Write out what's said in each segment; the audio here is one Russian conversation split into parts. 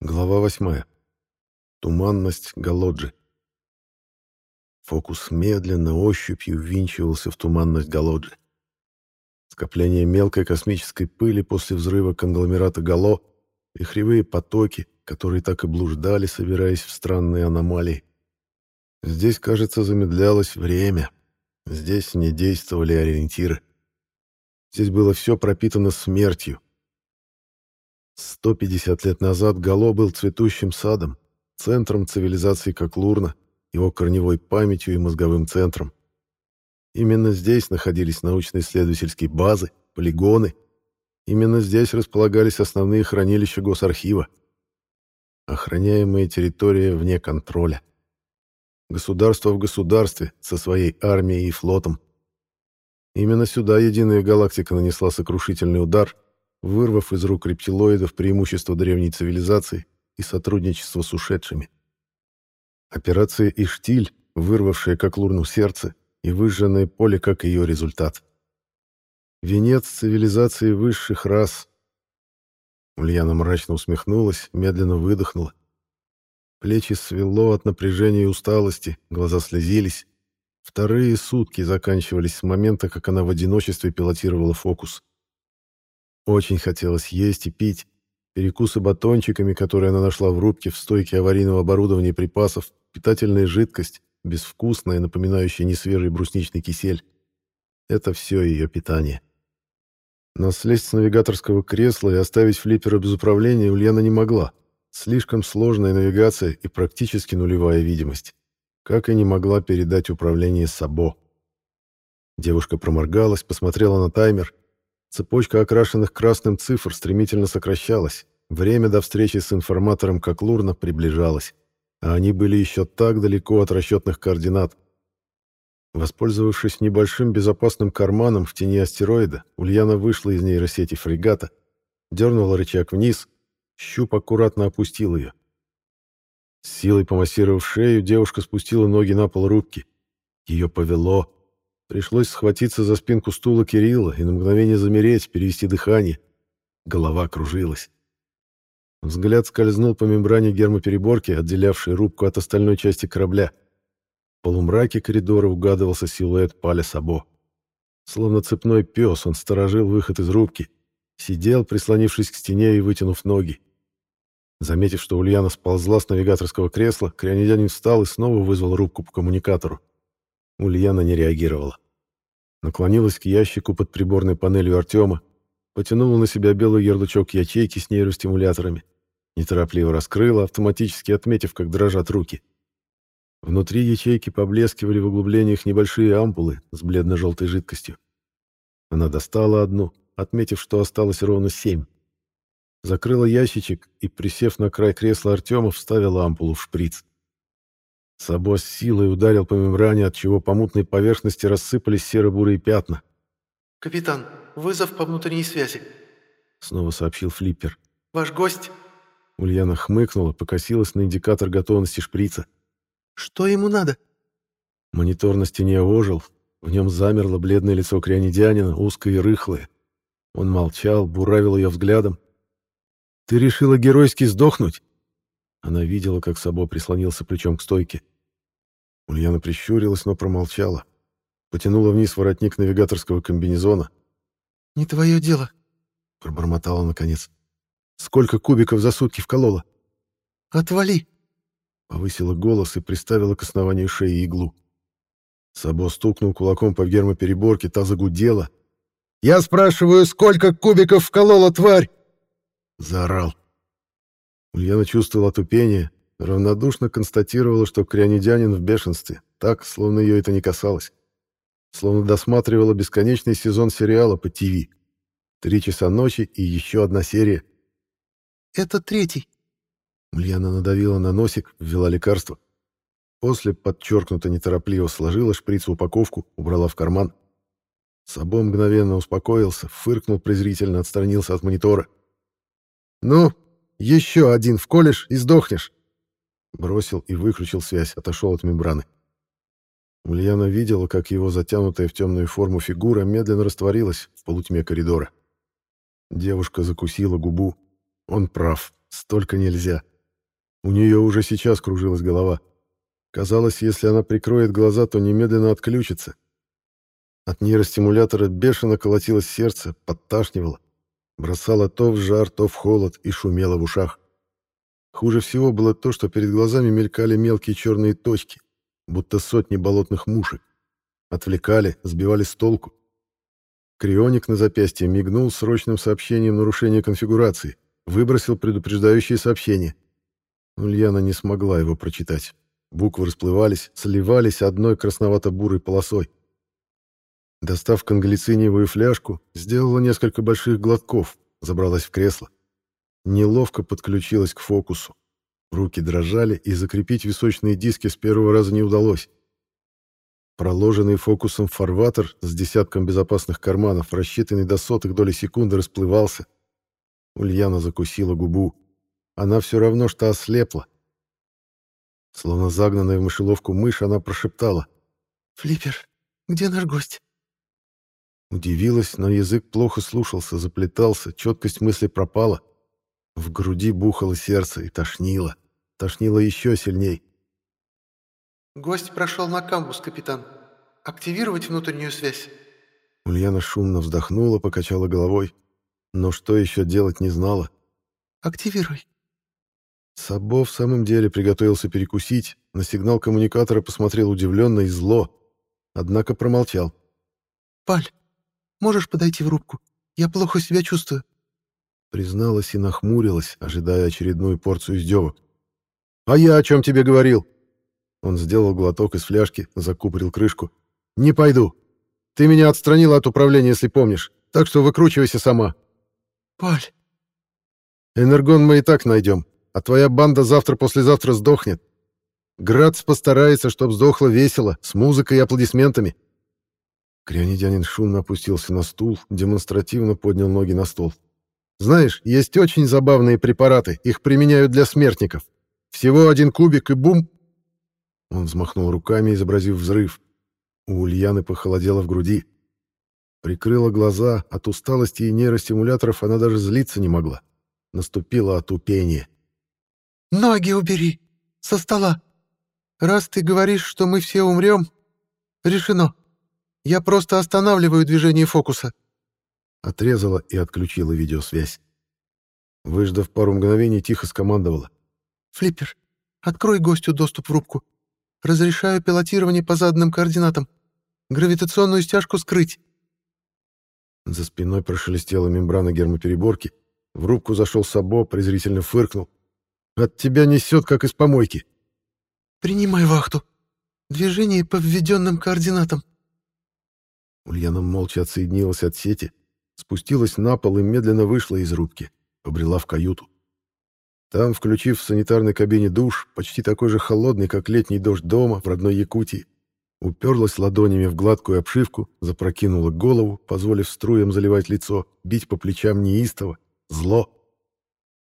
Глава восьмая. Туманность Галоджи. Фокус медленно ощупью ввинчивался в туманность Галоджи. Скопление мелкой космической пыли после взрыва конгломерата Гало, вихревые потоки, которые так и блуждали, собираясь в странные аномалии. Здесь, кажется, замедлялось время. Здесь не действовали ориентиры. Здесь было все пропитано смертью, 150 лет назад Гало был цветущим садом, центром цивилизации как Лурна, его корневой памятью и мозговым центром. Именно здесь находились научно-исследовательские базы, полигоны. Именно здесь располагались основные хранилища Госархива. Охраняемая территория вне контроля. Государство в государстве со своей армией и флотом. Именно сюда единая галактика нанесла сокрушительный удар — вырвав из рук рептилоидов преимущество древней цивилизации и сотрудничество с ушедшими. Операция «Иштиль», вырвавшая как лурну сердце, и выжженное поле как ее результат. Венец цивилизации высших рас. Ульяна мрачно усмехнулась, медленно выдохнула. Плечи свело от напряжения и усталости, глаза слезились. Вторые сутки заканчивались с момента, как она в одиночестве пилотировала фокус. Очень хотелось есть и пить. Перекусы батончиками, которые она нашла в рубке в стойке аварийного оборудования и припасов, питательная жидкость, безвкусная, напоминающая несвежий брусничный кисель. Это все ее питание. Но слезть с навигаторского кресла и оставить флиппера без управления Ульяна не могла. Слишком сложная навигация и практически нулевая видимость. Как и не могла передать управление Сабо. Девушка проморгалась, посмотрела на таймер Цепочка окрашенных красным цифр стремительно сокращалась. Время до встречи с информатором как Лурна приближалось, а они были еще так далеко от расчетных координат. Воспользовавшись небольшим безопасным карманом в тени астероида, Ульяна вышла из нейросети фрегата, дернула рычаг вниз, щуп аккуратно опустил ее. С силой помассировав шею, девушка спустила ноги на пол рубки. Ее повело, Пришлось схватиться за спинку стула Кирилла и на мгновение замереть, перевести дыхание. Голова кружилась. Взгляд скользнул по мембране гермопереборки, отделявшей рубку от остальной части корабля. В полумраке коридора угадывался силуэт Паля Сабо. Словно цепной пес, он сторожил выход из рубки. Сидел, прислонившись к стене и вытянув ноги. Заметив, что Ульяна сползла с навигаторского кресла, крионидянин встал и снова вызвал рубку по коммуникатору. Ульяна не реагировала. Наклонилась к ящику под приборной панелью Артема, потянула на себя белый ярлычок ячейки с нейростимуляторами, неторопливо раскрыла, автоматически отметив, как дрожат руки. Внутри ячейки поблескивали в углублениях небольшие ампулы с бледно-желтой жидкостью. Она достала одну, отметив, что осталось ровно семь. Закрыла ящичек и, присев на край кресла Артема, вставила ампулу в шприц. Сабо с силой ударил по мембране, от чего по мутной поверхности рассыпались серо-бурые пятна. «Капитан, вызов по внутренней связи», — снова сообщил Флиппер. «Ваш гость...» Ульяна хмыкнула, покосилась на индикатор готовности шприца. «Что ему надо?» Монитор на стене ожил. В нем замерло бледное лицо крянидянина, узкое и рыхлое. Он молчал, буравил ее взглядом. «Ты решила геройски сдохнуть?» Она видела, как Сабо прислонился плечом к стойке. Ульяна прищурилась, но промолчала. Потянула вниз воротник навигаторского комбинезона. «Не твое дело», — пробормотала наконец. «Сколько кубиков за сутки вколола?» «Отвали!» Повысила голос и приставила к основанию шеи иглу. Сабо стукнул кулаком по гермопереборке, та загудела. «Я спрашиваю, сколько кубиков вколола тварь?» Заорал. Ульяна чувствовала тупение, равнодушно констатировала, что крянидянин в бешенстве, так, словно ее это не касалось. Словно досматривала бесконечный сезон сериала по ТВ. Три часа ночи и еще одна серия. «Это третий». Ульяна надавила на носик, ввела лекарство. После подчеркнуто неторопливо сложила шприц в упаковку, убрала в карман. Сабо мгновенно успокоился, фыркнул презрительно, отстранился от монитора. «Ну, еще один в колледж и сдохнешь. Бросил и выключил связь, отошел от мембраны. Ульяна видела, как его затянутая в темную форму фигура медленно растворилась в полутьме коридора. Девушка закусила губу. Он прав. столько нельзя. У нее уже сейчас кружилась голова. Казалось, если она прикроет глаза, то немедленно отключится. От нейростимулятора бешено колотилось сердце, подташнивало. Бросало то в жар, то в холод и шумело в ушах. Хуже всего было то, что перед глазами мелькали мелкие черные точки, будто сотни болотных мушек. Отвлекали, сбивали с толку. Крионик на запястье мигнул срочным сообщением нарушения конфигурации, выбросил предупреждающее сообщение. Ульяна не смогла его прочитать. Буквы расплывались, сливались одной красновато-бурой полосой. Достав конглициниевую фляжку, сделала несколько больших глотков, забралась в кресло. Неловко подключилась к фокусу. Руки дрожали, и закрепить височные диски с первого раза не удалось. Проложенный фокусом фарватер с десятком безопасных карманов, рассчитанный до сотых доли секунды, расплывался. Ульяна закусила губу. Она все равно что ослепла. Словно загнанная в мышеловку мышь, она прошептала. «Флиппер, где наш гость?» Удивилась, но язык плохо слушался, заплетался, четкость мысли пропала. В груди бухало сердце и тошнило. Тошнило еще сильней. «Гость прошел на камбус, капитан. Активировать внутреннюю связь?» Ульяна шумно вздохнула, покачала головой. Но что еще делать не знала. «Активируй». Сабо в самом деле приготовился перекусить, на сигнал коммуникатора посмотрел удивленно и зло, однако промолчал. «Паль, можешь подойти в рубку? Я плохо себя чувствую». Призналась и нахмурилась, ожидая очередную порцию издевок. «А я о чем тебе говорил?» Он сделал глоток из фляжки, закупорил крышку. «Не пойду. Ты меня отстранила от управления, если помнишь, так что выкручивайся сама». «Паль...» «Энергон мы и так найдем, а твоя банда завтра-послезавтра сдохнет. Грац постарается, чтоб сдохло весело, с музыкой и аплодисментами». Крионидянин шумно опустился на стул, демонстративно поднял ноги на стол. «Знаешь, есть очень забавные препараты, их применяют для смертников. Всего один кубик и бум!» Он взмахнул руками, изобразив взрыв. У Ульяны похолодело в груди. Прикрыла глаза, от усталости и нейростимуляторов она даже злиться не могла. Наступило отупение. «Ноги убери! Со стола! Раз ты говоришь, что мы все умрем, решено!» Я просто останавливаю движение фокуса. Отрезала и отключила видеосвязь. Выждав пару мгновений, тихо скомандовала. «Флиппер, открой гостю доступ в рубку. Разрешаю пилотирование по заданным координатам. Гравитационную стяжку скрыть». За спиной прошелестела мембрана гермопереборки. В рубку зашел Сабо, презрительно фыркнул. «От тебя несет, как из помойки». «Принимай вахту. Движение по введенным координатам». Ульяна молча отсоединилась от сети, спустилась на пол и медленно вышла из рубки, побрела в каюту. Там, включив в санитарной кабине душ, почти такой же холодный, как летний дождь дома в родной Якутии, уперлась ладонями в гладкую обшивку, запрокинула голову, позволив струям заливать лицо, бить по плечам неистово, зло.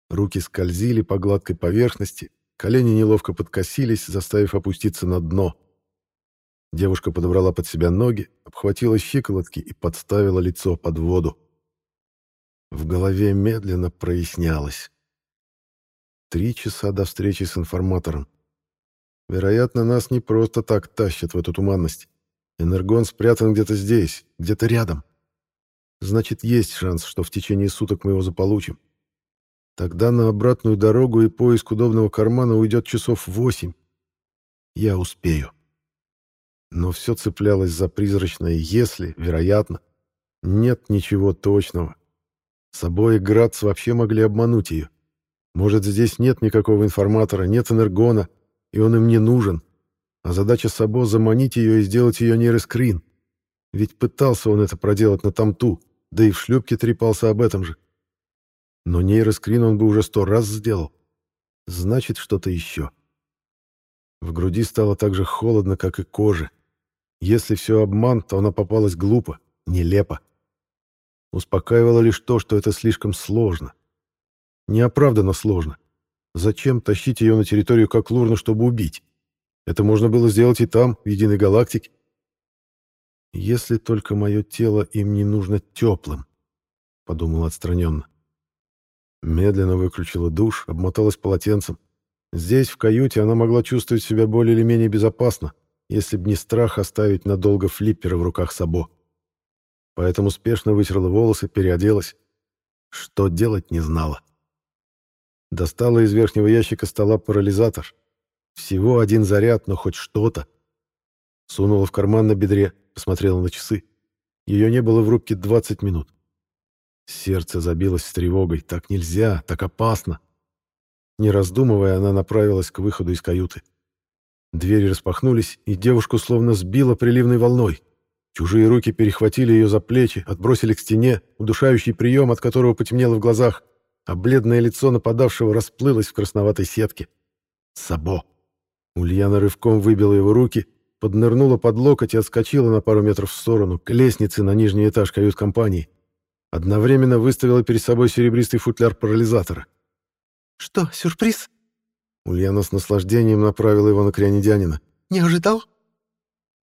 Руки скользили по гладкой поверхности, колени неловко подкосились, заставив опуститься на дно — Девушка подобрала под себя ноги, обхватила щиколотки и подставила лицо под воду. В голове медленно прояснялось. Три часа до встречи с информатором. Вероятно, нас не просто так тащат в эту туманность. Энергон спрятан где-то здесь, где-то рядом. Значит, есть шанс, что в течение суток мы его заполучим. Тогда на обратную дорогу и поиск удобного кармана уйдет часов восемь. Я успею. Но все цеплялось за призрачное «если», вероятно. Нет ничего точного. Собой и Грац вообще могли обмануть ее. Может, здесь нет никакого информатора, нет энергона, и он им не нужен. А задача Сабо — заманить ее и сделать ее нейроскрин. Ведь пытался он это проделать на Тамту, да и в шлюпке трепался об этом же. Но нейроскрин он бы уже сто раз сделал. Значит, что-то еще. В груди стало так же холодно, как и коже. Если все обман, то она попалась глупо, нелепо. Успокаивало лишь то, что это слишком сложно. Неоправданно сложно. Зачем тащить ее на территорию как Лурна, чтобы убить? Это можно было сделать и там, в единой галактике. Если только мое тело им не нужно теплым, подумал отстраненно. Медленно выключила душ, обмоталась полотенцем. Здесь, в каюте, она могла чувствовать себя более или менее безопасно, если б не страх оставить надолго флиппера в руках Сабо. Поэтому спешно вытерла волосы, переоделась. Что делать не знала. Достала из верхнего ящика стола парализатор. Всего один заряд, но хоть что-то. Сунула в карман на бедре, посмотрела на часы. Ее не было в рубке 20 минут. Сердце забилось с тревогой. Так нельзя, так опасно. Не раздумывая, она направилась к выходу из каюты. Двери распахнулись, и девушку словно сбило приливной волной. Чужие руки перехватили ее за плечи, отбросили к стене, удушающий прием, от которого потемнело в глазах, а бледное лицо нападавшего расплылось в красноватой сетке. Сабо. Ульяна рывком выбила его руки, поднырнула под локоть и отскочила на пару метров в сторону, к лестнице на нижний этаж кают-компании. Одновременно выставила перед собой серебристый футляр парализатора. «Что, сюрприз?» Ульяна с наслаждением направила его на крянедянина. «Не ожидал?»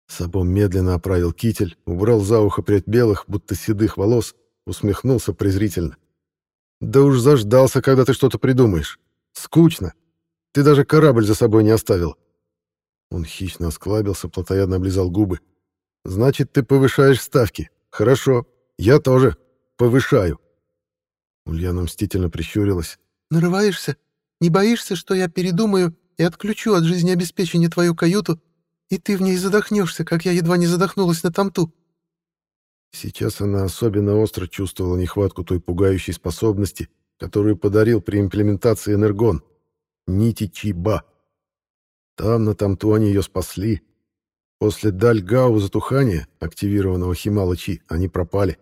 Сабом медленно оправил китель, убрал за ухо прядь белых, будто седых волос, усмехнулся презрительно. «Да уж заждался, когда ты что-то придумаешь. Скучно. Ты даже корабль за собой не оставил». Он хищно осклабился, плотоядно облизал губы. «Значит, ты повышаешь ставки. Хорошо. Я тоже. Повышаю». Ульяна мстительно прищурилась. «Нарываешься? Не боишься, что я передумаю и отключу от жизнеобеспечения твою каюту, и ты в ней задохнешься, как я едва не задохнулась на тамту?» Сейчас она особенно остро чувствовала нехватку той пугающей способности, которую подарил при имплементации энергон — нити Чиба. Там, на тамту, они ее спасли. После Дальгау затухания, активированного Химала Чи, они пропали.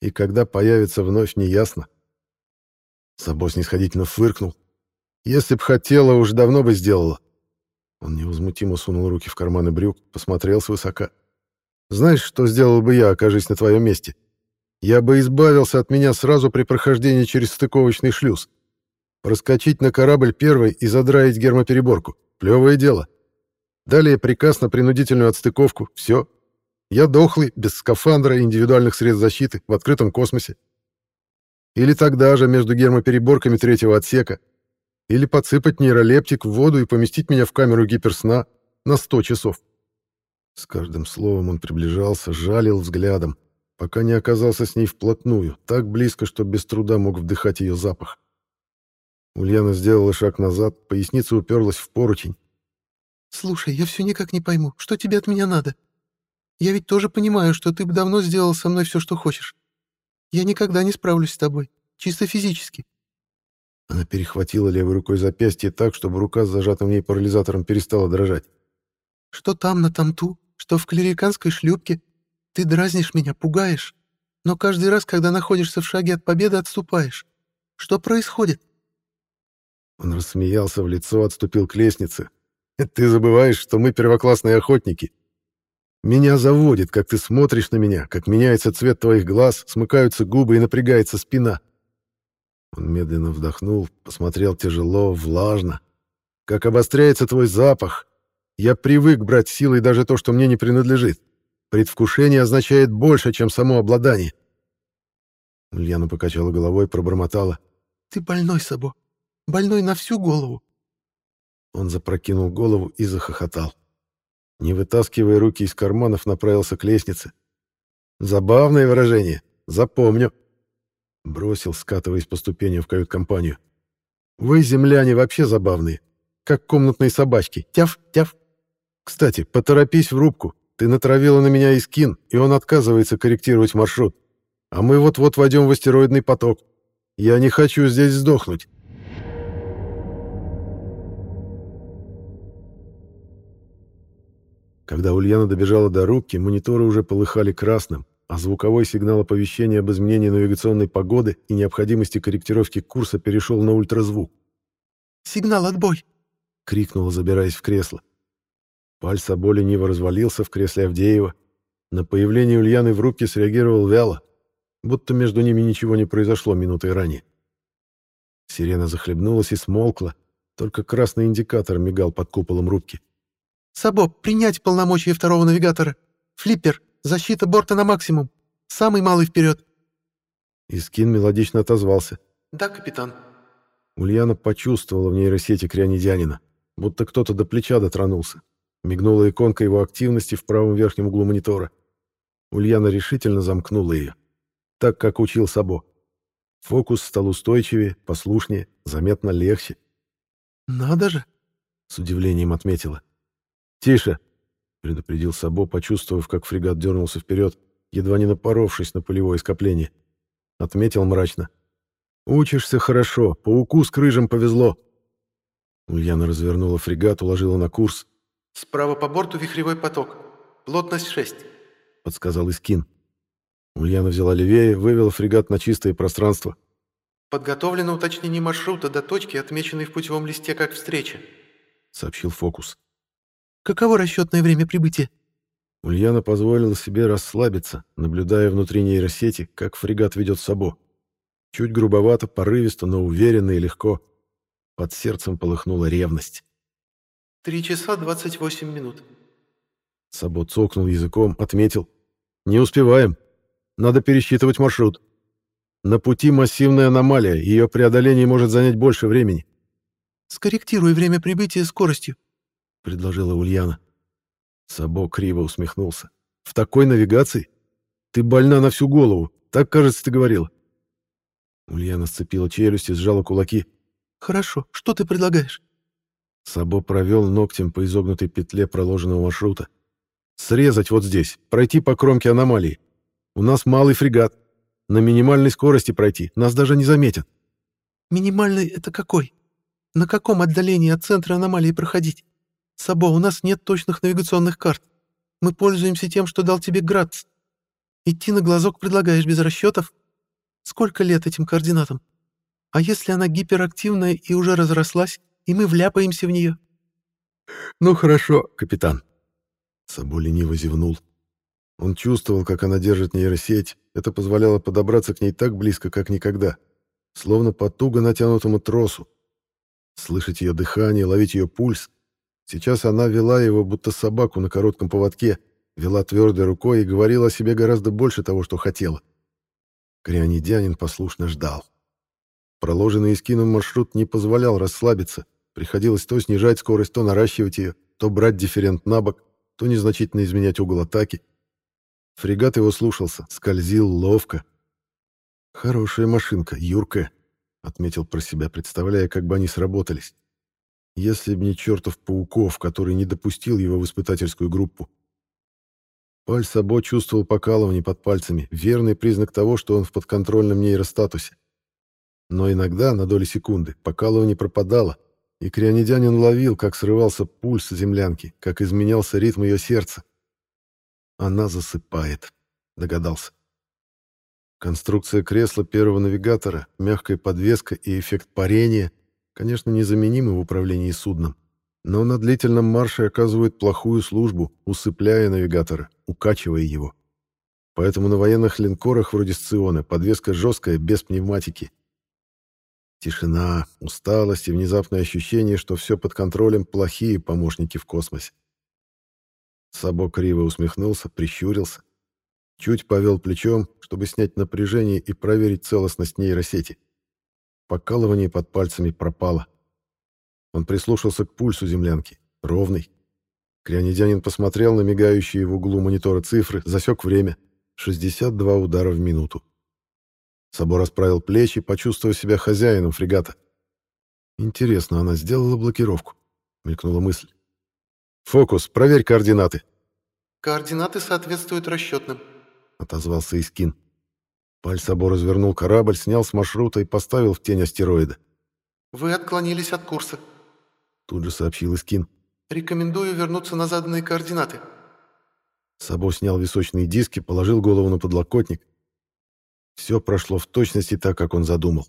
И когда появится вновь, неясно. Сабо снисходительно фыркнул, если б хотела, уж давно бы сделала. Он невозмутимо сунул руки в карманы брюк, посмотрел свысока. Знаешь, что сделал бы я, окажись на твоем месте? Я бы избавился от меня сразу при прохождении через стыковочный шлюз. Проскочить на корабль первой и задраить гермопереборку. Плевое дело. Далее приказ на принудительную отстыковку. Все. Я дохлый, без скафандра и индивидуальных средств защиты, в открытом космосе. Или тогда же между гермопереборками третьего отсека, или подсыпать нейролептик в воду и поместить меня в камеру гиперсна на 100 часов. С каждым словом он приближался, жалил взглядом, пока не оказался с ней вплотную, так близко, что без труда мог вдыхать ее запах. Ульяна сделала шаг назад, поясница уперлась в поручень. «Слушай, я все никак не пойму, что тебе от меня надо? Я ведь тоже понимаю, что ты бы давно сделал со мной все, что хочешь. Я никогда не справлюсь с тобой, чисто физически. Она перехватила левой рукой запястье так, чтобы рука с зажатым в ней парализатором перестала дрожать. «Что там на тамту, что в клериканской шлюпке. Ты дразнишь меня, пугаешь. Но каждый раз, когда находишься в шаге от победы, отступаешь. Что происходит?» Он рассмеялся в лицо, отступил к лестнице. «Ты забываешь, что мы первоклассные охотники. Меня заводит, как ты смотришь на меня, как меняется цвет твоих глаз, смыкаются губы и напрягается спина. Он медленно вдохнул, посмотрел тяжело, влажно. «Как обостряется твой запах! Я привык брать силой даже то, что мне не принадлежит. Предвкушение означает больше, чем само обладание». Ульяна покачала головой, пробормотала. «Ты больной, Сабо. Больной на всю голову». Он запрокинул голову и захохотал. Не вытаскивая руки из карманов, направился к лестнице. «Забавное выражение. Запомню». Бросил, скатываясь по ступеням в кают-компанию. «Вы, земляне, вообще забавные. Как комнатные собачки. Тяф, тяф. Кстати, поторопись в рубку. Ты натравила на меня Искин, и он отказывается корректировать маршрут. А мы вот-вот войдем в астероидный поток. Я не хочу здесь сдохнуть». Когда Ульяна добежала до рубки, мониторы уже полыхали красным а звуковой сигнал оповещения об изменении навигационной погоды и необходимости корректировки курса перешел на ультразвук. «Сигнал отбой!» — крикнула, забираясь в кресло. Пальц Собо лениво развалился в кресле Авдеева. На появление Ульяны в рубке среагировал вяло, будто между ними ничего не произошло минутой ранее. Сирена захлебнулась и смолкла, только красный индикатор мигал под куполом рубки. «Сабо, принять полномочия второго навигатора! Флиппер, Защита борта на максимум. Самый малый вперед. Искин мелодично отозвался. Да, капитан. Ульяна почувствовала в нейросети крионидянина, будто кто-то до плеча дотронулся. Мигнула иконка его активности в правом верхнем углу монитора. Ульяна решительно замкнула ее. Так, как учил Сабо. Фокус стал устойчивее, послушнее, заметно легче. «Надо же!» — с удивлением отметила. «Тише!» — предупредил Сабо, почувствовав, как фрегат дернулся вперед, едва не напоровшись на полевое скопление. Отметил мрачно. «Учишься хорошо, пауку с крыжем повезло». Ульяна развернула фрегат, уложила на курс. «Справа по борту вихревой поток. Плотность 6», — подсказал Искин. Ульяна взяла левее, вывела фрегат на чистое пространство. «Подготовлено уточнение маршрута до точки, отмеченной в путевом листе как встреча», — сообщил Фокус. «Каково расчетное время прибытия?» Ульяна позволила себе расслабиться, наблюдая внутри нейросети, как фрегат ведет Сабо. Чуть грубовато, порывисто, но уверенно и легко. Под сердцем полыхнула ревность. «Три часа двадцать восемь минут». Сабо цокнул языком, отметил. «Не успеваем. Надо пересчитывать маршрут. На пути массивная аномалия, ее преодоление может занять больше времени». «Скорректируй время прибытия скоростью», — предложила Ульяна. Сабо криво усмехнулся. «В такой навигации? Ты больна на всю голову. Так, кажется, ты говорила». Ульяна сцепила челюсти, сжала кулаки. «Хорошо. Что ты предлагаешь?» Сабо провел ногтем по изогнутой петле проложенного маршрута. «Срезать вот здесь, пройти по кромке аномалии. У нас малый фрегат. На минимальной скорости пройти, нас даже не заметят». «Минимальный — это какой? На каком отдалении от центра аномалии проходить?» Сабо, у нас нет точных навигационных карт. Мы пользуемся тем, что дал тебе Грац. Идти на глазок предлагаешь без расчетов? Сколько лет этим координатам? А если она гиперактивная и уже разрослась, и мы вляпаемся в нее? Ну хорошо, капитан. Сабо лениво зевнул. Он чувствовал, как она держит нейросеть. Это позволяло подобраться к ней так близко, как никогда. Словно по туго натянутому тросу. Слышать ее дыхание, ловить ее пульс — Сейчас она вела его, будто собаку на коротком поводке, вела твердой рукой и говорила о себе гораздо больше того, что хотела. Крионидянин послушно ждал. Проложенный эскином маршрут не позволял расслабиться. Приходилось то снижать скорость, то наращивать ее, то брать дифферент на бок, то незначительно изменять угол атаки. Фрегат его слушался, скользил ловко. «Хорошая машинка, юркая», — отметил про себя, представляя, как бы они сработались. Если б не чертов Пауков, который не допустил его в испытательскую группу. Паль Сабо чувствовал покалывание под пальцами, верный признак того, что он в подконтрольном нейростатусе. Но иногда, на доли секунды, покалывание пропадало, и крионидянин ловил, как срывался пульс землянки, как изменялся ритм ее сердца. «Она засыпает», — догадался. Конструкция кресла первого навигатора, мягкая подвеска и эффект парения конечно, незаменимы в управлении судном, но на длительном марше оказывают плохую службу, усыпляя навигатора, укачивая его. Поэтому на военных линкорах вроде Сциона подвеска жесткая, без пневматики. Тишина, усталость и внезапное ощущение, что все под контролем плохие помощники в космосе. Сабо криво усмехнулся, прищурился. Чуть повел плечом, чтобы снять напряжение и проверить целостность нейросети. Покалывание под пальцами пропало. Он прислушался к пульсу землянки. Ровный. Крионидянин посмотрел на мигающие в углу монитора цифры, засек время. 62 удара в минуту. Собор расправил плечи, почувствовав себя хозяином фрегата. Интересно, она сделала блокировку? Мелькнула мысль. «Фокус, проверь координаты». «Координаты соответствуют расчетным», — отозвался Искин. Пальсабо развернул корабль, снял с маршрута и поставил в тень астероида. «Вы отклонились от курса», — тут же сообщил Искин. «Рекомендую вернуться на заданные координаты». Сабо снял височные диски, положил голову на подлокотник. Все прошло в точности так, как он задумал.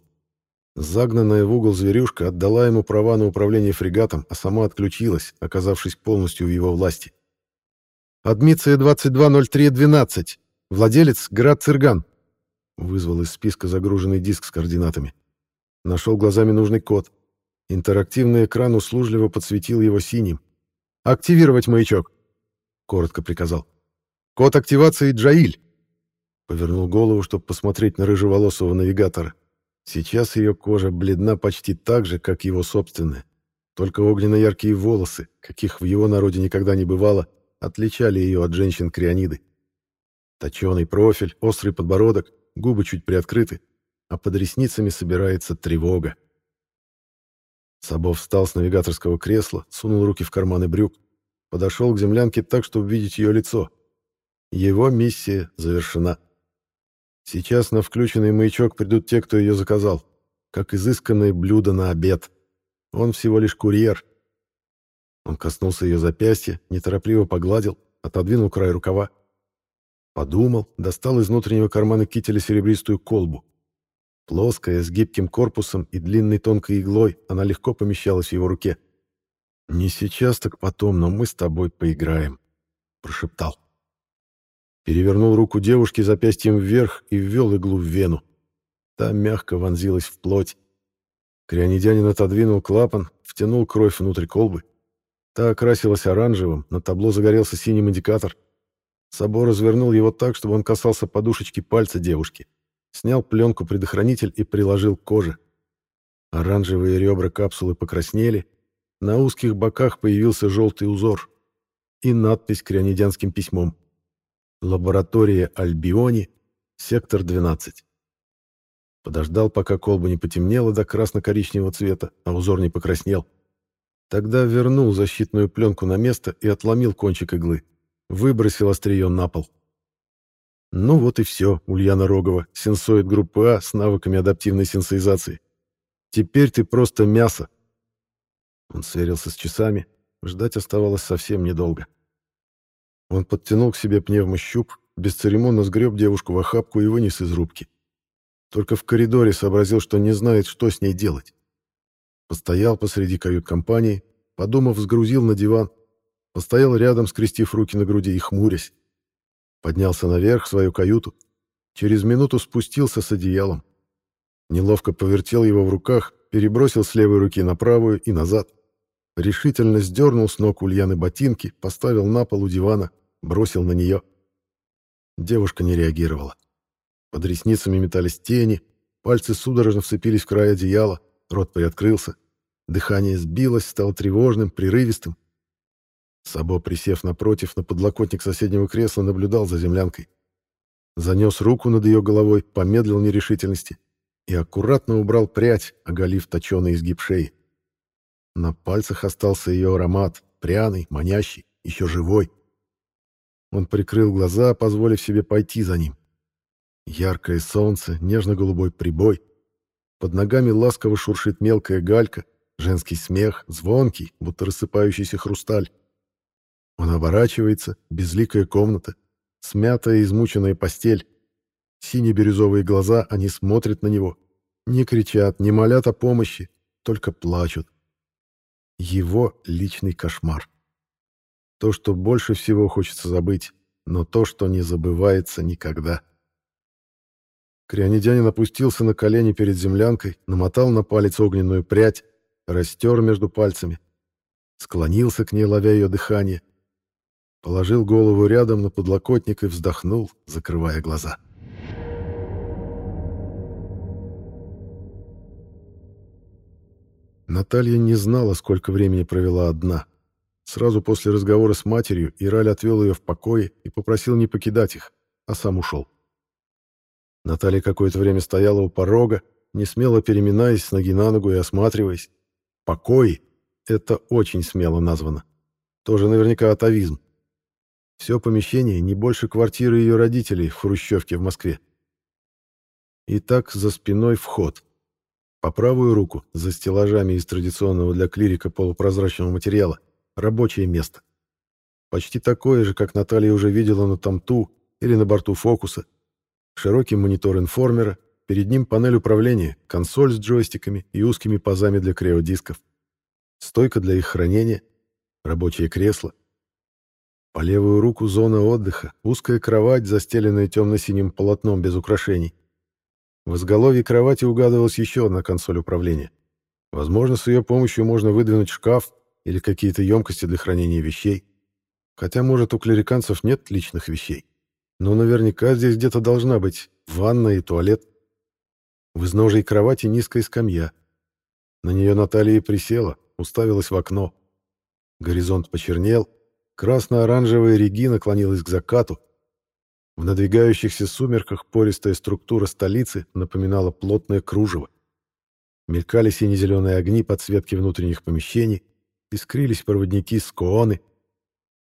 Загнанная в угол зверюшка отдала ему права на управление фрегатом, а сама отключилась, оказавшись полностью в его власти. «Адмиция 220312. Владелец — Град Цирган», Вызвал из списка загруженный диск с координатами. Нашел глазами нужный код. Интерактивный экран услужливо подсветил его синим. «Активировать маячок!» — коротко приказал. «Код активации Джаиль!» Повернул голову, чтобы посмотреть на рыжеволосого навигатора. Сейчас ее кожа бледна почти так же, как его собственная. Только огненно-яркие волосы, каких в его народе никогда не бывало, отличали ее от женщин Криониды. Точеный профиль, острый подбородок, губы чуть приоткрыты, а под ресницами собирается тревога. Сабов встал с навигаторского кресла, сунул руки в карманы брюк, подошел к землянке так, чтобы видеть ее лицо. Его миссия завершена. Сейчас на включенный маячок придут те, кто ее заказал, как изысканное блюдо на обед. Он всего лишь курьер. Он коснулся ее запястья, неторопливо погладил, отодвинул край рукава. Подумал, достал из внутреннего кармана кителя серебристую колбу. Плоская, с гибким корпусом и длинной тонкой иглой, она легко помещалась в его руке. «Не сейчас, так потом, но мы с тобой поиграем», — прошептал. Перевернул руку девушки запястьем вверх и ввел иглу в вену. Та мягко вонзилась в плоть. Крионидянин отодвинул клапан, втянул кровь внутрь колбы. Та окрасилась оранжевым, на табло загорелся синим индикатор. Собор развернул его так, чтобы он касался подушечки пальца девушки снял пленку-предохранитель и приложил к коже. Оранжевые ребра капсулы покраснели, на узких боках появился желтый узор и надпись крионидянским письмом. «Лаборатория Альбиони, сектор 12». Подождал, пока колба не потемнела до красно-коричневого цвета, а узор не покраснел. Тогда вернул защитную пленку на место и отломил кончик иглы. Выбросил острие на пол. Ну вот и все, Ульяна Рогова, сенсоид группы А с навыками адаптивной сенсоизации. Теперь ты просто мясо. Он сверился с часами, ждать оставалось совсем недолго. Он подтянул к себе пневмощуп, бесцеремонно сгреб девушку в охапку и вынес из рубки. Только в коридоре сообразил, что не знает, что с ней делать. Постоял посреди кают-компании, подумав, сгрузил на диван, постоял рядом, скрестив руки на груди и хмурясь. Поднялся наверх в свою каюту. Через минуту спустился с одеялом. Неловко повертел его в руках, перебросил с левой руки на правую и назад. Решительно сдернул с ног Ульяны ботинки, поставил на пол у дивана, бросил на нее. Девушка не реагировала. Под ресницами метались тени, пальцы судорожно вцепились в край одеяла, рот приоткрылся. Дыхание сбилось, стало тревожным, прерывистым. Сабо, присев напротив, на подлокотник соседнего кресла, наблюдал за землянкой. Занес руку над ее головой, помедлил нерешительности и аккуратно убрал прядь, оголив точеный изгиб шеи. На пальцах остался ее аромат, пряный, манящий, еще живой. Он прикрыл глаза, позволив себе пойти за ним. Яркое солнце, нежно-голубой прибой. Под ногами ласково шуршит мелкая галька, женский смех, звонкий, будто рассыпающийся хрусталь. Он оборачивается, безликая комната, смятая измученная постель. Сине-бирюзовые глаза, они смотрят на него. Не кричат, не молят о помощи, только плачут. Его личный кошмар. То, что больше всего хочется забыть, но то, что не забывается никогда. Крионидянин опустился на колени перед землянкой, намотал на палец огненную прядь, растер между пальцами, склонился к ней, ловя ее дыхание — Положил голову рядом на подлокотник и вздохнул, закрывая глаза. Наталья не знала, сколько времени провела одна. Сразу после разговора с матерью Ираль отвел ее в покое и попросил не покидать их, а сам ушел. Наталья какое-то время стояла у порога, не смело переминаясь с ноги на ногу и осматриваясь. Покой — это очень смело названо. Тоже наверняка атовизм. Все помещение не больше квартиры ее родителей в Хрущевке в Москве. Итак, за спиной вход. По правую руку, за стеллажами из традиционного для клирика полупрозрачного материала, рабочее место. Почти такое же, как Наталья уже видела на Тамту или на борту Фокуса. Широкий монитор информера, перед ним панель управления, консоль с джойстиками и узкими пазами для криодисков. Стойка для их хранения, рабочее кресло, по левую руку зона отдыха, узкая кровать, застеленная темно-синим полотном без украшений. В изголовье кровати угадывалась еще одна консоль управления. Возможно, с ее помощью можно выдвинуть шкаф или какие-то емкости для хранения вещей. Хотя, может, у клериканцев нет личных вещей. Но наверняка здесь где-то должна быть ванна и туалет. В изножии кровати низкая скамья. На нее Наталья и присела, уставилась в окно. Горизонт почернел, красно-оранжевая реги наклонилась к закату. В надвигающихся сумерках пористая структура столицы напоминала плотное кружево. Мелькали сине-зеленые огни подсветки внутренних помещений, искрились проводники скооны.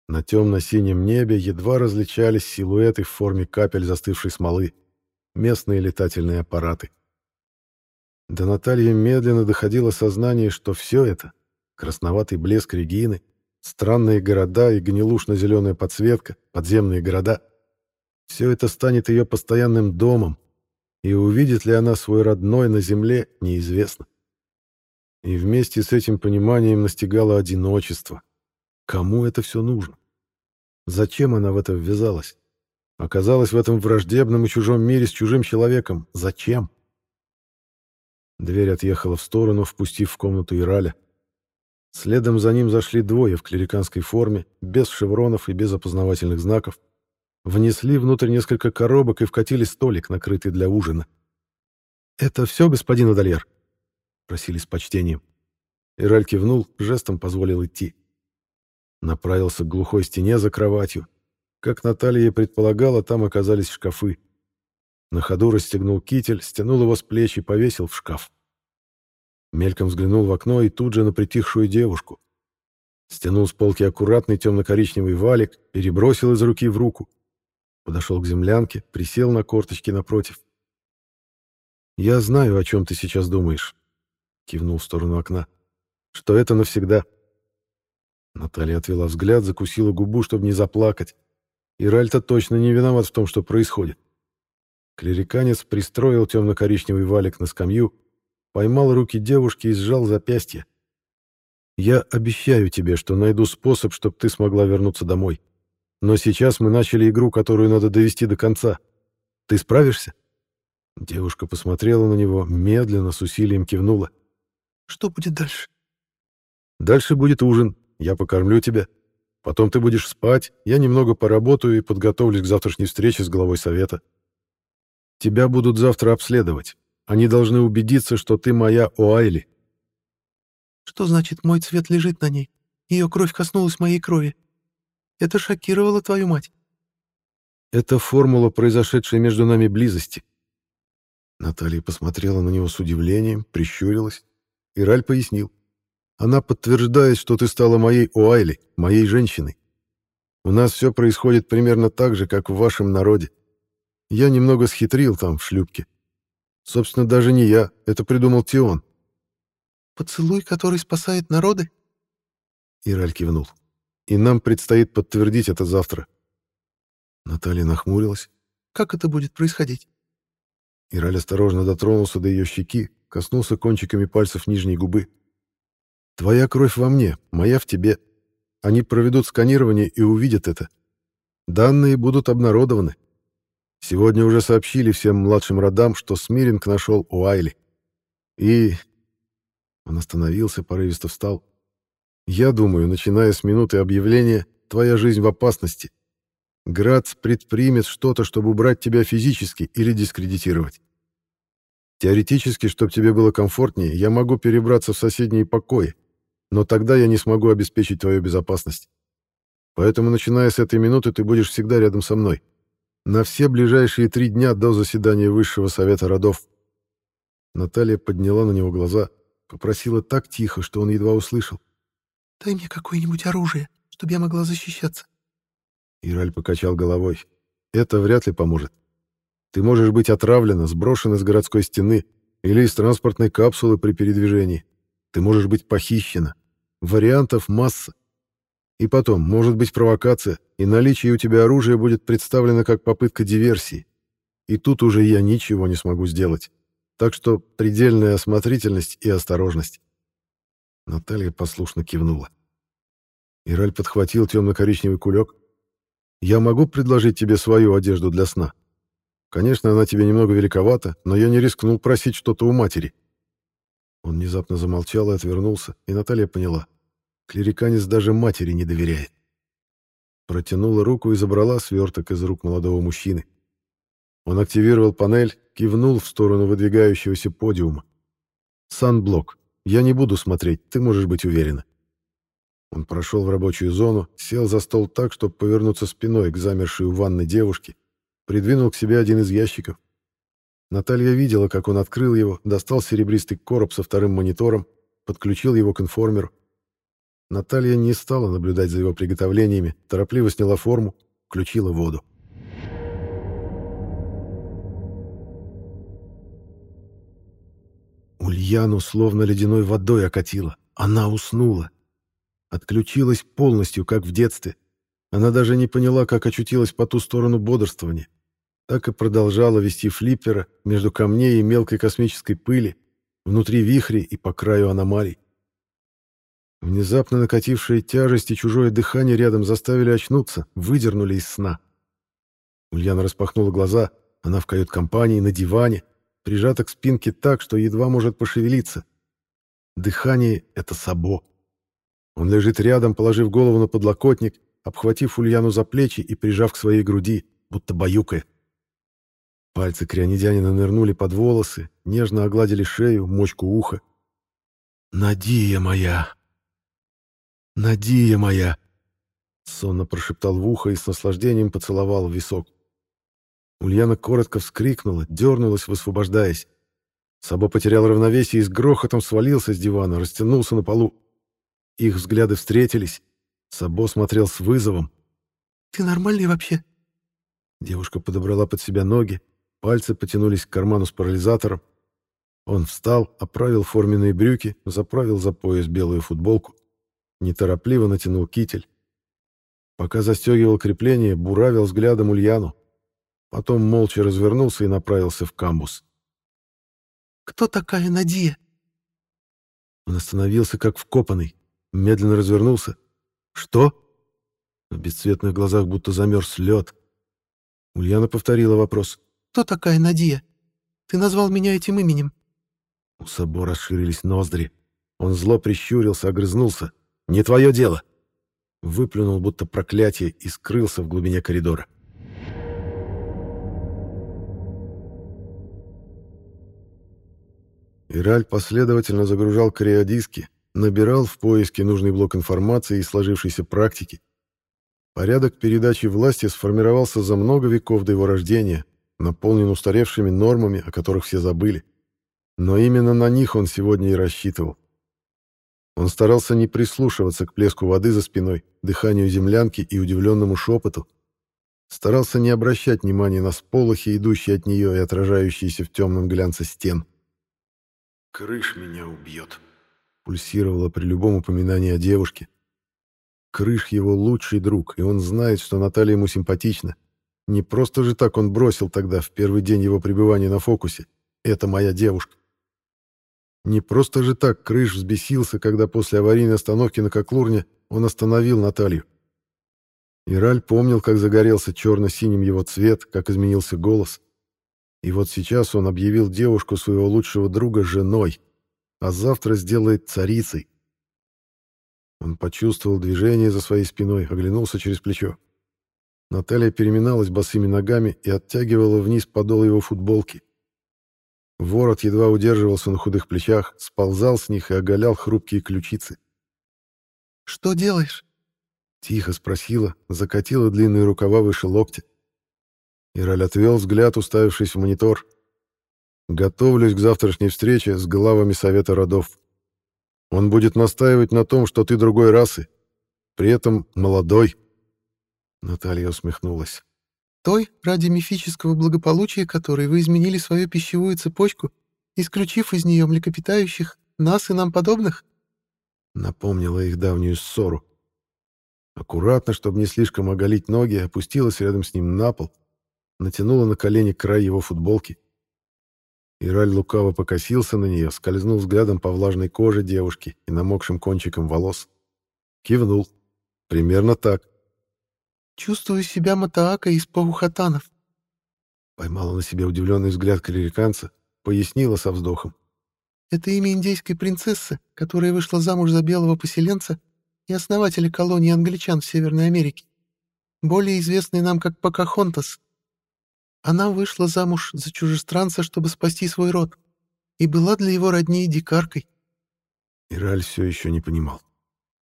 На темно-синем небе едва различались силуэты в форме капель застывшей смолы, местные летательные аппараты. До Натальи медленно доходило сознание, что все это — красноватый блеск Регины, странные города и гнилушно-зеленая подсветка, подземные города — все это станет ее постоянным домом, и увидит ли она свой родной на земле, неизвестно. И вместе с этим пониманием настигало одиночество. Кому это все нужно? Зачем она в это ввязалась? Оказалась в этом враждебном и чужом мире с чужим человеком. Зачем? Дверь отъехала в сторону, впустив в комнату Ираля. Следом за ним зашли двое в клериканской форме, без шевронов и без опознавательных знаков. Внесли внутрь несколько коробок и вкатили столик, накрытый для ужина. «Это все, господин Адальер?» — просили с почтением. Ираль кивнул, жестом позволил идти. Направился к глухой стене за кроватью. Как Наталья и предполагала, там оказались шкафы. На ходу расстегнул китель, стянул его с плеч и повесил в шкаф. Мельком взглянул в окно и тут же на притихшую девушку. Стянул с полки аккуратный темно-коричневый валик, перебросил из руки в руку. Подошел к землянке, присел на корточки напротив. «Я знаю, о чем ты сейчас думаешь», — кивнул в сторону окна. «Что это навсегда». Наталья отвела взгляд, закусила губу, чтобы не заплакать. Иральта точно не виноват в том, что происходит. Клериканец пристроил темно-коричневый валик на скамью, поймал руки девушки и сжал запястье. «Я обещаю тебе, что найду способ, чтобы ты смогла вернуться домой. Но сейчас мы начали игру, которую надо довести до конца. Ты справишься?» Девушка посмотрела на него, медленно, с усилием кивнула. «Что будет дальше?» «Дальше будет ужин. Я покормлю тебя. Потом ты будешь спать, я немного поработаю и подготовлюсь к завтрашней встрече с главой совета. Тебя будут завтра обследовать. Они должны убедиться, что ты моя Оайли. Что значит мой цвет лежит на ней? Ее кровь коснулась моей крови. Это шокировало твою мать. Это формула произошедшей между нами близости. Наталья посмотрела на него с удивлением, прищурилась. И Раль пояснил. Она подтверждает, что ты стала моей Оайли, моей женщиной. У нас все происходит примерно так же, как в вашем народе. Я немного схитрил там, в шлюпке. Собственно, даже не я, это придумал Тион. «Поцелуй, который спасает народы?» Ираль кивнул. «И нам предстоит подтвердить это завтра». Наталья нахмурилась. «Как это будет происходить?» Ираль осторожно дотронулся до ее щеки, коснулся кончиками пальцев нижней губы. «Твоя кровь во мне, моя в тебе. Они проведут сканирование и увидят это. Данные будут обнародованы. Сегодня уже сообщили всем младшим родам, что Смиринг нашел Уайли. И... Он остановился, порывисто встал. Я думаю, начиная с минуты объявления, твоя жизнь в опасности. Грац предпримет что-то, чтобы убрать тебя физически или дискредитировать. Теоретически, чтобы тебе было комфортнее, я могу перебраться в соседние покои, но тогда я не смогу обеспечить твою безопасность. Поэтому, начиная с этой минуты, ты будешь всегда рядом со мной на все ближайшие три дня до заседания Высшего Совета Родов. Наталья подняла на него глаза, попросила так тихо, что он едва услышал. «Дай мне какое-нибудь оружие, чтобы я могла защищаться». Ираль покачал головой. «Это вряд ли поможет. Ты можешь быть отравлена, сброшена с городской стены или из транспортной капсулы при передвижении. Ты можешь быть похищена. Вариантов масса. И потом, может быть провокация, и наличие у тебя оружия будет представлено как попытка диверсии. И тут уже я ничего не смогу сделать. Так что предельная осмотрительность и осторожность. Наталья послушно кивнула. Ираль подхватил темно-коричневый кулек. «Я могу предложить тебе свою одежду для сна? Конечно, она тебе немного великовата, но я не рискнул просить что-то у матери». Он внезапно замолчал и отвернулся, и Наталья поняла. Клериканец даже матери не доверяет. Протянула руку и забрала сверток из рук молодого мужчины. Он активировал панель, кивнул в сторону выдвигающегося подиума. «Санблок. Я не буду смотреть, ты можешь быть уверена». Он прошел в рабочую зону, сел за стол так, чтобы повернуться спиной к замершей у ванны девушке, придвинул к себе один из ящиков. Наталья видела, как он открыл его, достал серебристый короб со вторым монитором, подключил его к информеру. Наталья не стала наблюдать за его приготовлениями, торопливо сняла форму, включила воду. Ульяну словно ледяной водой окатило. Она уснула. Отключилась полностью, как в детстве. Она даже не поняла, как очутилась по ту сторону бодрствования. Так и продолжала вести флиппера между камней и мелкой космической пыли, внутри вихрей и по краю аномалий. Внезапно накатившие тяжесть и чужое дыхание рядом заставили очнуться, выдернули из сна. Ульяна распахнула глаза, она в кают-компании, на диване, прижата к спинке так, что едва может пошевелиться. Дыхание — это Сабо. Он лежит рядом, положив голову на подлокотник, обхватив Ульяну за плечи и прижав к своей груди, будто баюкая. Пальцы крионидянина нырнули под волосы, нежно огладили шею, мочку уха. «Надия моя! Надия моя!» Сонно прошептал в ухо и с наслаждением поцеловал в висок. Ульяна коротко вскрикнула, дернулась, высвобождаясь. Сабо потерял равновесие и с грохотом свалился с дивана, растянулся на полу. Их взгляды встретились. Сабо смотрел с вызовом. «Ты нормальный вообще?» Девушка подобрала под себя ноги, пальцы потянулись к карману с парализатором. Он встал, оправил форменные брюки, заправил за пояс белую футболку, неторопливо натянул китель. Пока застегивал крепление, буравил взглядом Ульяну. Потом молча развернулся и направился в камбус. «Кто такая Надия?» Он остановился, как вкопанный, медленно развернулся. «Что?» В бесцветных глазах будто замерз лед. Ульяна повторила вопрос. «Кто такая Надия? Ты назвал меня этим именем». У Сабо расширились ноздри. Он зло прищурился, огрызнулся. «Не твое дело!» Выплюнул будто проклятие и скрылся в глубине коридора. Ираль последовательно загружал криодиски, набирал в поиске нужный блок информации и сложившейся практики. Порядок передачи власти сформировался за много веков до его рождения, наполнен устаревшими нормами, о которых все забыли. Но именно на них он сегодня и рассчитывал. Он старался не прислушиваться к плеску воды за спиной, дыханию землянки и удивленному шепоту. Старался не обращать внимания на сполохи, идущие от нее и отражающиеся в темном глянце стен. «Крыш меня убьет», — пульсировало при любом упоминании о девушке. Крыш его лучший друг, и он знает, что Наталья ему симпатична. Не просто же так он бросил тогда, в первый день его пребывания на фокусе. Это моя девушка. Не просто же так Крыш взбесился, когда после аварийной остановки на Коклурне он остановил Наталью. Ираль помнил, как загорелся черно-синим его цвет, как изменился голос. И вот сейчас он объявил девушку своего лучшего друга женой, а завтра сделает царицей. Он почувствовал движение за своей спиной, оглянулся через плечо. Наталья переминалась босыми ногами и оттягивала вниз подол его футболки. Ворот едва удерживался на худых плечах, сползал с них и оголял хрупкие ключицы. «Что делаешь?» Тихо спросила, закатила длинные рукава выше локтя. Ираль отвел взгляд, уставившись в монитор. «Готовлюсь к завтрашней встрече с главами Совета родов. Он будет настаивать на том, что ты другой расы, при этом молодой». Наталья усмехнулась. «Той, ради мифического благополучия которой вы изменили свою пищевую цепочку, исключив из нее млекопитающих, нас и нам подобных?» Напомнила их давнюю ссору. Аккуратно, чтобы не слишком оголить ноги, опустилась рядом с ним на пол, натянула на колени край его футболки. Ираль лукаво покосился на нее, скользнул взглядом по влажной коже девушки и намокшим кончиком волос. Кивнул. Примерно так. «Чувствую себя Матаакой из Паухатанов». Поймала на себе удивленный взгляд клериканца, пояснила со вздохом. «Это имя индейской принцессы, которая вышла замуж за белого поселенца и основателя колонии англичан в Северной Америке, более известный нам как Покахонтас. Она вышла замуж за чужестранца, чтобы спасти свой род, и была для его родней дикаркой. Ираль все еще не понимал.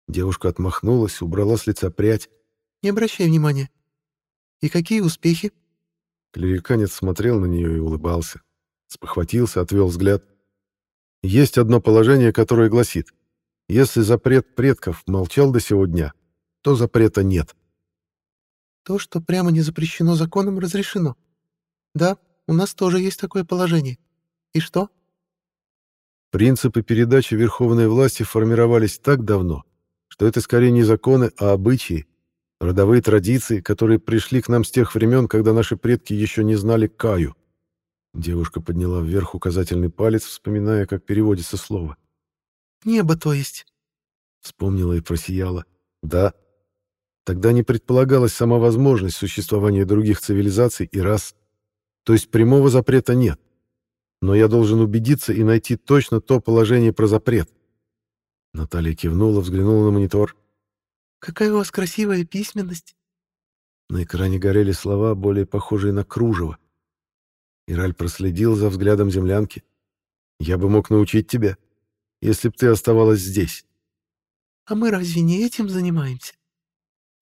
Девушка отмахнулась, убрала с лица прядь. «Не обращай внимания. И какие успехи?» Клериканец смотрел на нее и улыбался. Спохватился, отвел взгляд. Есть одно положение, которое гласит, если запрет предков молчал до сего дня, то запрета нет. То, что прямо не запрещено законом, разрешено. Да, у нас тоже есть такое положение. И что? Принципы передачи верховной власти формировались так давно, что это скорее не законы, а обычаи, родовые традиции, которые пришли к нам с тех времен, когда наши предки еще не знали Каю. Девушка подняла вверх указательный палец, вспоминая, как переводится слово. «Небо, то есть?» Вспомнила и просияла. «Да. Тогда не предполагалась сама возможность существования других цивилизаций и рас. То есть прямого запрета нет но я должен убедиться и найти точно то положение про запрет. Наталья кивнула, взглянула на монитор. «Какая у вас красивая письменность!» На экране горели слова, более похожие на кружево. Ираль проследил за взглядом землянки. «Я бы мог научить тебя, если б ты оставалась здесь». «А мы разве не этим занимаемся?»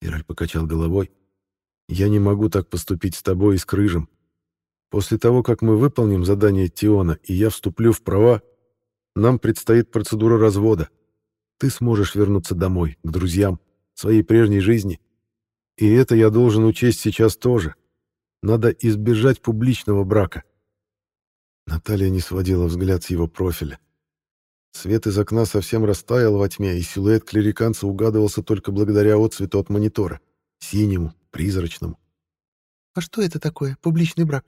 Ираль покачал головой. «Я не могу так поступить с тобой и с Крыжем. После того, как мы выполним задание Тиона, и я вступлю в права, нам предстоит процедура развода. Ты сможешь вернуться домой, к друзьям, своей прежней жизни. И это я должен учесть сейчас тоже. Надо избежать публичного брака. Наталья не сводила взгляд с его профиля. Свет из окна совсем растаял во тьме, и силуэт клериканца угадывался только благодаря отцвету от монитора. Синему, призрачному. «А что это такое, публичный брак?»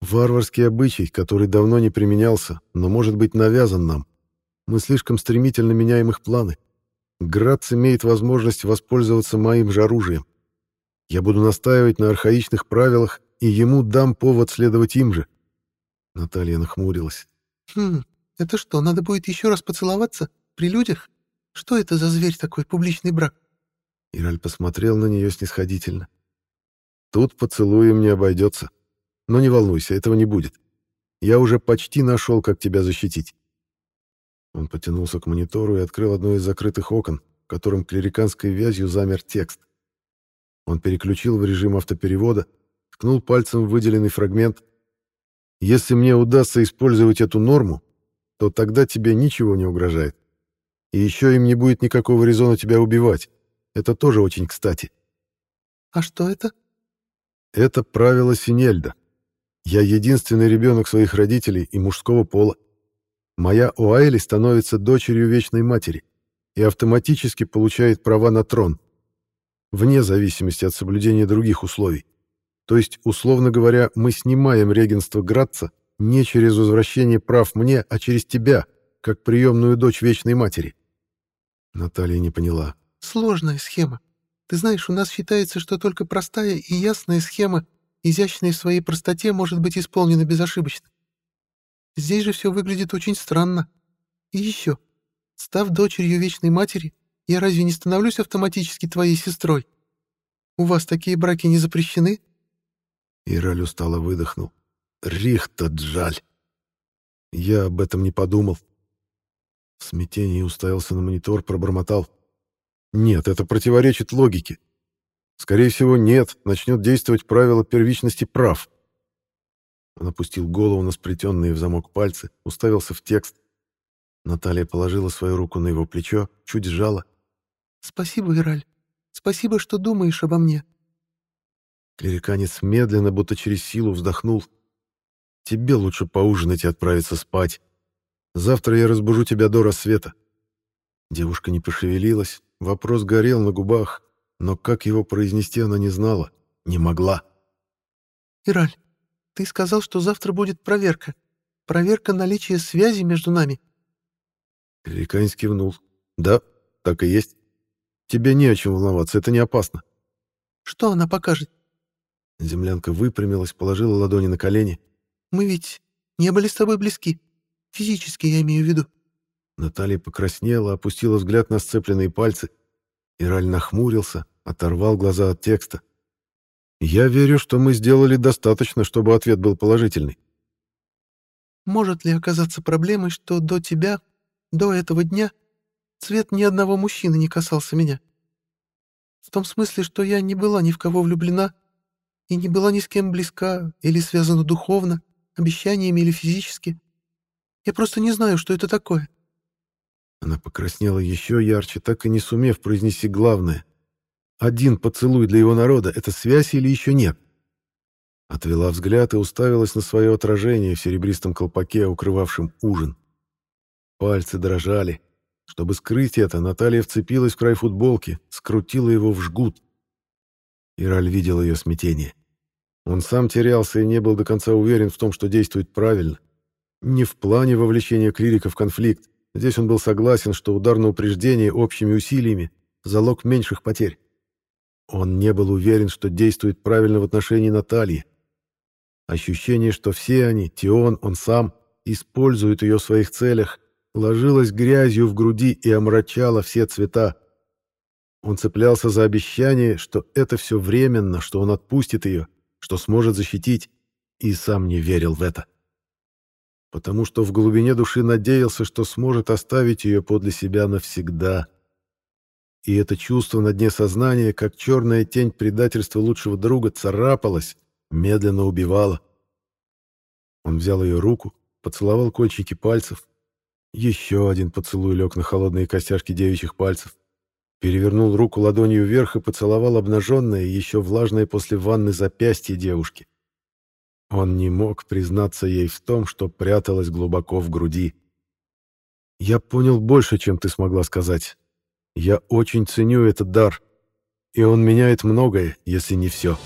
Варварский обычай, который давно не применялся, но может быть навязан нам. Мы слишком стремительно меняем их планы. Грац имеет возможность воспользоваться моим же оружием. Я буду настаивать на архаичных правилах, и ему дам повод следовать им же. Наталья нахмурилась. «Хм, это что, надо будет еще раз поцеловаться? При людях? Что это за зверь такой, публичный брак?» Ираль посмотрел на нее снисходительно. «Тут поцелуем не обойдется. Но не волнуйся, этого не будет. Я уже почти нашел, как тебя защитить. Он потянулся к монитору и открыл одно из закрытых окон, в котором клериканской вязью замер текст. Он переключил в режим автоперевода, ткнул пальцем в выделенный фрагмент. «Если мне удастся использовать эту норму, то тогда тебе ничего не угрожает. И еще им не будет никакого резона тебя убивать. Это тоже очень кстати». «А что это?» «Это правило Синельда. Я единственный ребенок своих родителей и мужского пола. Моя Уайли становится дочерью Вечной Матери и автоматически получает права на трон, вне зависимости от соблюдения других условий. То есть, условно говоря, мы снимаем регенство Градца не через возвращение прав мне, а через тебя, как приемную дочь Вечной Матери. Наталья не поняла. Сложная схема. Ты знаешь, у нас считается, что только простая и ясная схема изящной в своей простоте может быть исполнена безошибочно. Здесь же все выглядит очень странно. И еще, став дочерью Вечной Матери, я разве не становлюсь автоматически твоей сестрой? У вас такие браки не запрещены?» Ираль устало выдохнул. «Рихта джаль! Я об этом не подумал». В смятении уставился на монитор, пробормотал. «Нет, это противоречит логике. Скорее всего, нет, начнет действовать правило первичности прав. Он опустил голову на сплетенные в замок пальцы, уставился в текст. Наталья положила свою руку на его плечо, чуть сжала. «Спасибо, Ираль. Спасибо, что думаешь обо мне». Клериканец медленно, будто через силу вздохнул. «Тебе лучше поужинать и отправиться спать. Завтра я разбужу тебя до рассвета». Девушка не пошевелилась, вопрос горел на губах, но как его произнести она не знала, не могла. «Ираль, ты сказал, что завтра будет проверка. Проверка наличия связи между нами». Великанец кивнул. «Да, так и есть. Тебе не о чем волноваться, это не опасно». «Что она покажет?» Землянка выпрямилась, положила ладони на колени. «Мы ведь не были с тобой близки. Физически я имею в виду». Наталья покраснела, опустила взгляд на сцепленные пальцы. Ираль нахмурился, оторвал глаза от текста. Я верю, что мы сделали достаточно, чтобы ответ был положительный. Может ли оказаться проблемой, что до тебя, до этого дня, цвет ни одного мужчины не касался меня? В том смысле, что я не была ни в кого влюблена и не была ни с кем близка или связана духовно, обещаниями или физически. Я просто не знаю, что это такое. Она покраснела еще ярче, так и не сумев произнести главное. Один поцелуй для его народа — это связь или еще нет? Отвела взгляд и уставилась на свое отражение в серебристом колпаке, укрывавшем ужин. Пальцы дрожали. Чтобы скрыть это, Наталья вцепилась в край футболки, скрутила его в жгут. Ираль видел ее смятение. Он сам терялся и не был до конца уверен в том, что действует правильно. Не в плане вовлечения клирика в конфликт. Здесь он был согласен, что удар на упреждение общими усилиями — залог меньших потерь. Он не был уверен, что действует правильно в отношении Натальи. Ощущение, что все они, Тион, он сам, используют ее в своих целях, ложилось грязью в груди и омрачало все цвета. Он цеплялся за обещание, что это все временно, что он отпустит ее, что сможет защитить, и сам не верил в это. Потому что в глубине души надеялся, что сможет оставить ее подле себя навсегда — и это чувство на дне сознания, как черная тень предательства лучшего друга, царапалось, медленно убивало. Он взял ее руку, поцеловал кончики пальцев. Еще один поцелуй лег на холодные костяшки девичьих пальцев. Перевернул руку ладонью вверх и поцеловал обнаженное, еще влажное после ванны запястье девушки. Он не мог признаться ей в том, что пряталось глубоко в груди. «Я понял больше, чем ты смогла сказать», я очень ценю этот дар, и он меняет многое, если не все.